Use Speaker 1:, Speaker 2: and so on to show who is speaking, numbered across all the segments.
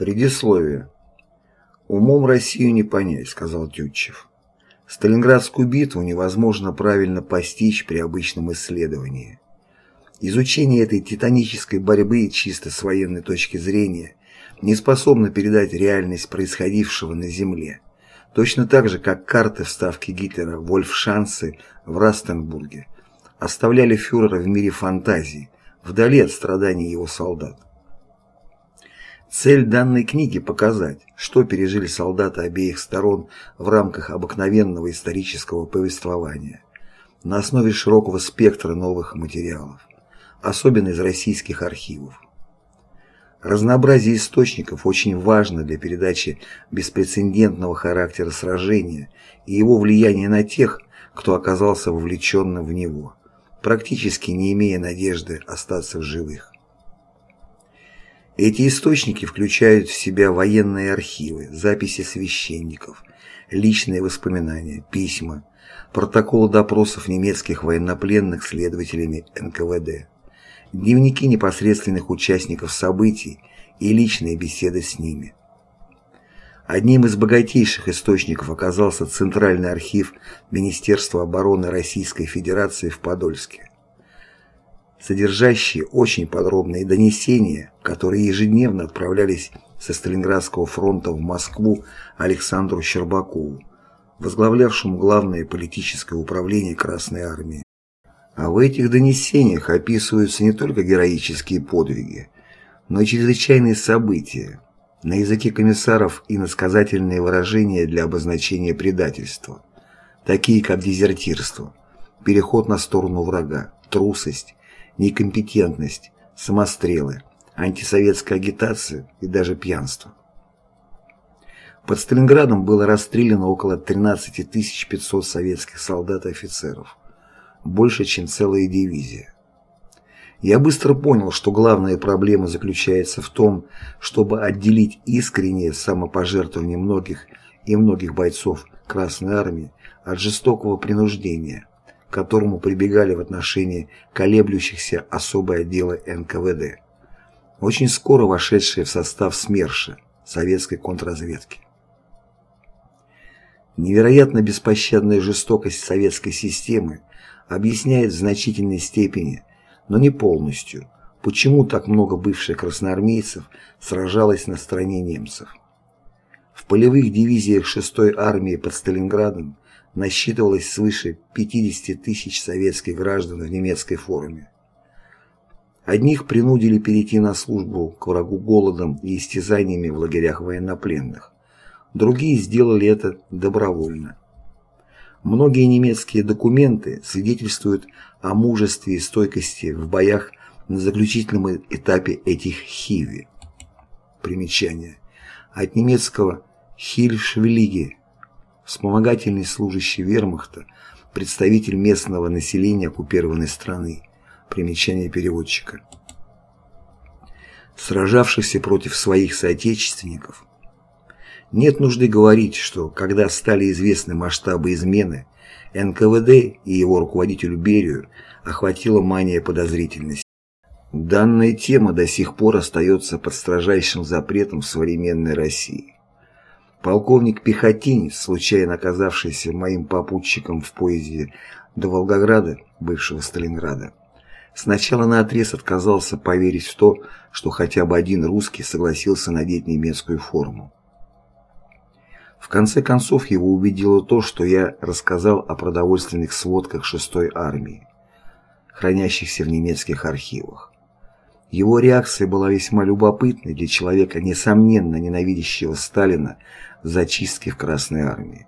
Speaker 1: Предисловие. «Умом Россию не понять», — сказал Тютчев. «Сталинградскую битву невозможно правильно постичь при обычном исследовании. Изучение этой титанической борьбы чисто с военной точки зрения не способно передать реальность происходившего на Земле, точно так же, как карты вставки Гитлера Вольфшанцы в Растенбурге оставляли фюрера в мире фантазии, вдали от страданий его солдат. Цель данной книги – показать, что пережили солдаты обеих сторон в рамках обыкновенного исторического повествования, на основе широкого спектра новых материалов, особенно из российских архивов. Разнообразие источников очень важно для передачи беспрецедентного характера сражения и его влияния на тех, кто оказался вовлеченным в него, практически не имея надежды остаться в живых. Эти источники включают в себя военные архивы, записи священников, личные воспоминания, письма, протоколы допросов немецких военнопленных следователями НКВД, дневники непосредственных участников событий и личные беседы с ними. Одним из богатейших источников оказался Центральный архив Министерства обороны Российской Федерации в Подольске, содержащий очень подробные донесения, которые ежедневно отправлялись со Сталинградского фронта в Москву Александру Щербакову, возглавлявшему главное политическое управление Красной Армии. А в этих донесениях описываются не только героические подвиги, но и чрезвычайные события, на языке комиссаров и насказательные выражения для обозначения предательства, такие как дезертирство, переход на сторону врага, трусость, некомпетентность, самострелы, антисоветская агитация и даже пьянство. Под Сталинградом было расстреляно около 13 500 советских солдат и офицеров больше, чем целая дивизия. Я быстро понял, что главная проблема заключается в том, чтобы отделить искреннее самопожертвование многих и многих бойцов Красной Армии от жестокого принуждения, к которому прибегали в отношении колеблющихся особое отдела НКВД, очень скоро вошедшие в состав СМЕРШа, советской контрразведки. Невероятно беспощадная жестокость советской системы объясняет в значительной степени, но не полностью, почему так много бывших красноармейцев сражалось на стороне немцев. В полевых дивизиях 6-й армии под Сталинградом насчитывалось свыше 50 тысяч советских граждан в немецкой форме. Одних принудили перейти на службу к врагу голодом и истязаниями в лагерях военнопленных. Другие сделали это добровольно. Многие немецкие документы свидетельствуют о мужестве и стойкости в боях на заключительном этапе этих хиви. Примечание. От немецкого «хильшвилиги» – вспомогательный служащий вермахта, представитель местного населения оккупированной страны. Примечание переводчика. Сражавшихся против своих соотечественников – нет нужды говорить, что когда стали известны масштабы измены, НКВД и его руководителю Берию охватила мания подозрительности. Данная тема до сих пор остается под строжайшим запретом в современной России. Полковник Пехотинец, случайно оказавшийся моим попутчиком в поезде до Волгограда, бывшего Сталинграда, сначала наотрез отказался поверить в то, что хотя бы один русский согласился надеть немецкую форму. В конце концов его убедило то, что я рассказал о продовольственных сводках 6-й армии, хранящихся в немецких архивах. Его реакция была весьма любопытной для человека, несомненно ненавидящего Сталина за чистки в Красной армии.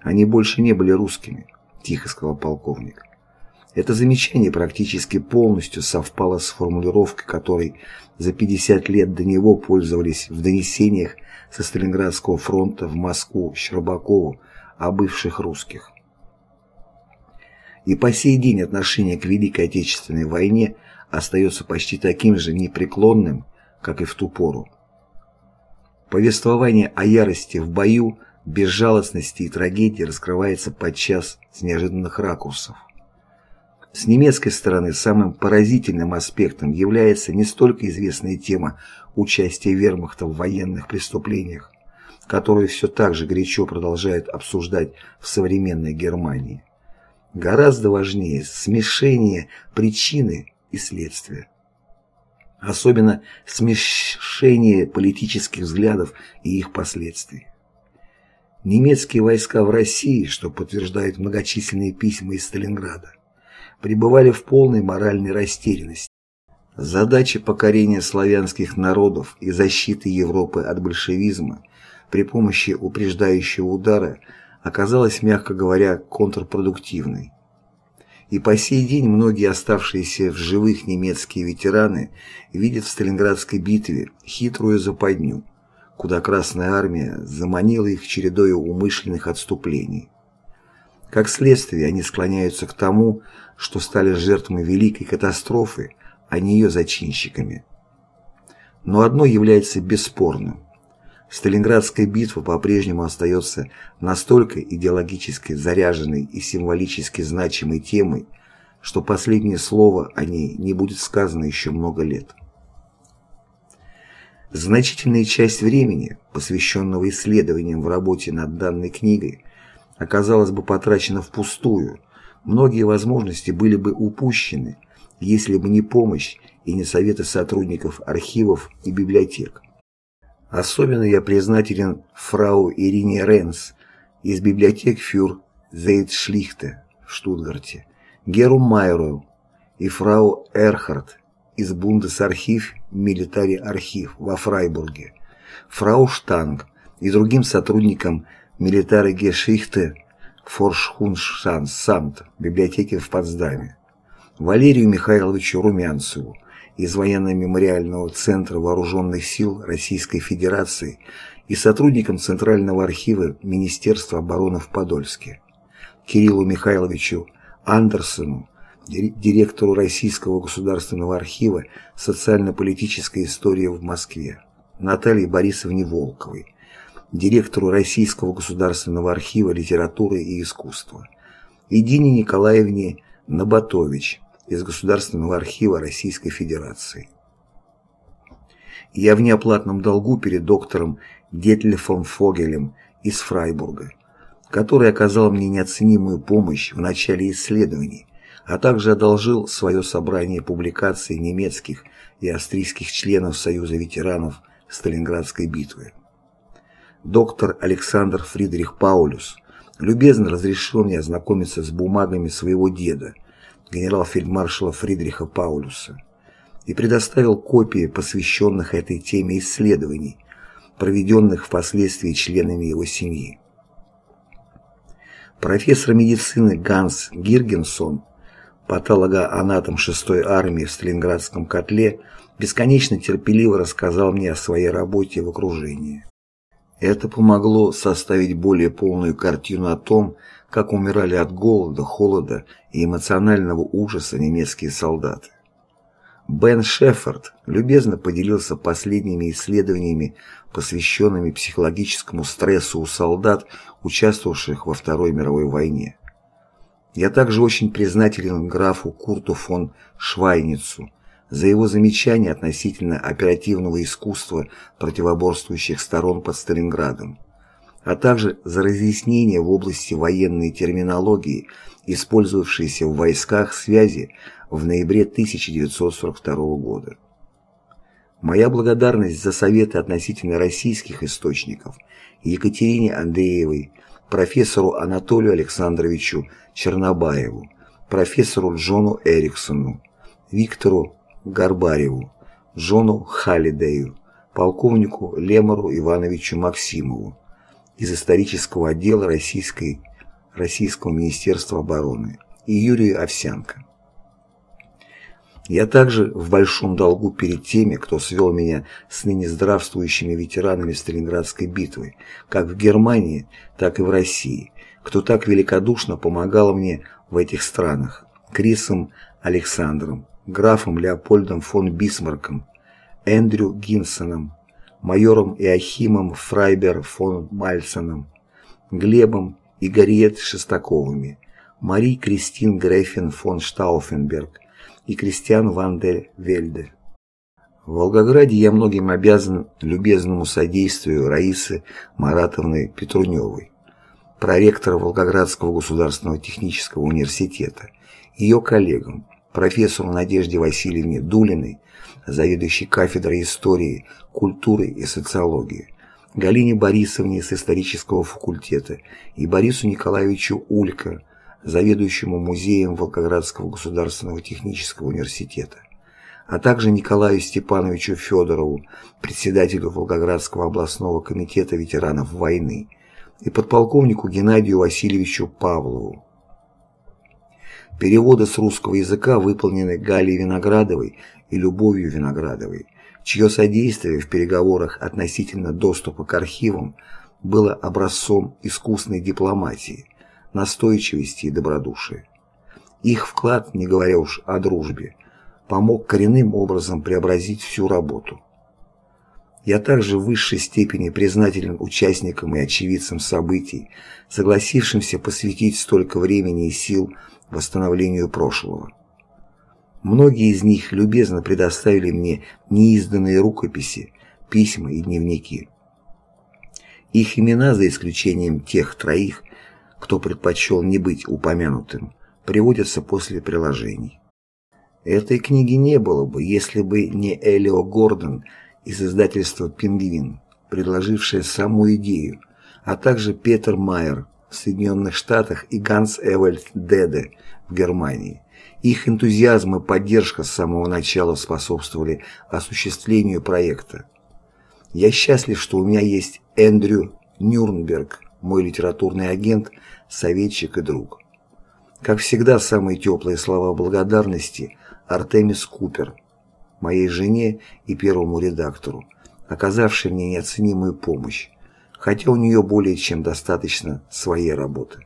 Speaker 1: «Они больше не были русскими», – тихо сказал полковник. Это замечание практически полностью совпало с формулировкой, которой за 50 лет до него пользовались в донесениях со Сталинградского фронта в Москву Щербакову о бывших русских. И по сей день отношение к Великой Отечественной войне остается почти таким же непреклонным, как и в ту пору. Повествование о ярости в бою, безжалостности и трагедии раскрывается подчас с неожиданных ракурсов. С немецкой стороны самым поразительным аспектом является не столько известная тема участия вермахта в военных преступлениях, которую все так же горячо продолжают обсуждать в современной Германии. Гораздо важнее смешение причины и следствия. Особенно смешение политических взглядов и их последствий. Немецкие войска в России, что подтверждают многочисленные письма из Сталинграда, пребывали в полной моральной растерянности. Задача покорения славянских народов и защиты Европы от большевизма при помощи упреждающего удара оказалась, мягко говоря, контрпродуктивной. И по сей день многие оставшиеся в живых немецкие ветераны видят в Сталинградской битве хитрую западню, куда Красная Армия заманила их чередой умышленных отступлений. Как следствие, они склоняются к тому, что стали жертвами великой катастрофы, а не ее зачинщиками. Но одно является бесспорным. Сталинградская битва по-прежнему остается настолько идеологически заряженной и символически значимой темой, что последнее слово о ней не будет сказано еще много лет. Значительная часть времени, посвященного исследованиям в работе над данной книгой, оказалась бы потрачена впустую, многие возможности были бы упущены, если бы не помощь и не советы сотрудников архивов и библиотек. Особенно я признателен фрау Ирине Ренс из библиотек фюр Зейтшлихте в Штутгарте, Геру Майру и фрау Эрхард из Бундесархив Милитари Архив во Фрайбурге, фрау Штанг и другим сотрудникам Милитари Гешихте Форшхуншанс Самт библиотеки в Потсдаме, Валерию Михайловичу Румянцеву, из военно-мемориального центра Вооруженных сил Российской Федерации и сотрудникам Центрального архива Министерства обороны в Подольске, Кириллу Михайловичу Андерсону, директору Российского государственного архива социально-политической истории в Москве, Наталье Борисовне Волковой, директору Российского государственного архива литературы и искусства, и Дине Николаевне Набатович, из Государственного архива Российской Федерации. Я в неоплатном долгу перед доктором Детлефом Фогелем из Фрайбурга, который оказал мне неоценимую помощь в начале исследований, а также одолжил свое собрание публикаций немецких и австрийских членов Союза ветеранов Сталинградской битвы. Доктор Александр Фридрих Паулюс любезно разрешил мне ознакомиться с бумагами своего деда, генерал-фельдмаршала Фридриха Паулюса и предоставил копии посвященных этой теме исследований, проведенных впоследствии членами его семьи. Профессор медицины Ганс Гиргенсон, патологоанатом 6-й армии в Сталинградском котле, бесконечно терпеливо рассказал мне о своей работе в окружении. Это помогло составить более полную картину о том, как умирали от голода, холода и эмоционального ужаса немецкие солдаты. Бен Шеффорд любезно поделился последними исследованиями, посвященными психологическому стрессу у солдат, участвовавших во Второй мировой войне. Я также очень признателен графу Курту фон Швайницу за его замечания относительно оперативного искусства противоборствующих сторон под Сталинградом а также за разъяснения в области военной терминологии, использовавшейся в войсках связи в ноябре 1942 года. Моя благодарность за советы относительно российских источников Екатерине Андреевой, профессору Анатолию Александровичу Чернобаеву, профессору Джону Эриксону, Виктору Гарбареву, Джону Халидею, полковнику Лемору Ивановичу Максимову, из исторического отдела Российской, Российского Министерства обороны и Юрию Овсянко. Я также в большом долгу перед теми, кто свел меня с ныне здравствующими ветеранами Сталинградской битвы, как в Германии, так и в России, кто так великодушно помогал мне в этих странах, Крисом Александром, графом Леопольдом фон Бисмарком, Эндрю Гинсоном, майором Иохимом Фрайбер фон Мальценом, Глебом и Гарриет Шестаковыми, Мари Кристин Грефин фон Штауфенберг и Кристиан ван дер Вельде. В Волгограде я многим обязан любезному содействию Раисы Маратовны Петруневой, проректора Волгоградского государственного технического университета, ее коллегам, профессору Надежде Васильевне Дулиной, заведующей кафедрой истории, культуры и социологии, Галине Борисовне с исторического факультета и Борису Николаевичу Улько, заведующему музеем Волгоградского государственного технического университета, а также Николаю Степановичу Федорову, председателю Волгоградского областного комитета ветеранов войны, и подполковнику Геннадию Васильевичу Павлову. Переводы с русского языка выполнены Галией Виноградовой и Любовью Виноградовой, чье содействие в переговорах относительно доступа к архивам было образцом искусной дипломатии, настойчивости и добродушия. Их вклад, не говоря уж о дружбе, помог коренным образом преобразить всю работу. Я также в высшей степени признателен участникам и очевидцам событий, согласившимся посвятить столько времени и сил восстановлению прошлого. Многие из них любезно предоставили мне неизданные рукописи, письма и дневники. Их имена, за исключением тех троих, кто предпочел не быть упомянутым, приводятся после приложений. Этой книги не было бы, если бы не Элио Гордон из издательства «Пингвин», предложившая саму идею, а также Петер Майер в Соединенных Штатах и Ганс Эвальд Деде в Германии. Их энтузиазм и поддержка с самого начала способствовали осуществлению проекта. Я счастлив, что у меня есть Эндрю Нюрнберг, мой литературный агент, советчик и друг. Как всегда, самые теплые слова благодарности Артемис Купер, моей жене и первому редактору, оказавшей мне неоценимую помощь, хотя у нее более чем достаточно своей работы.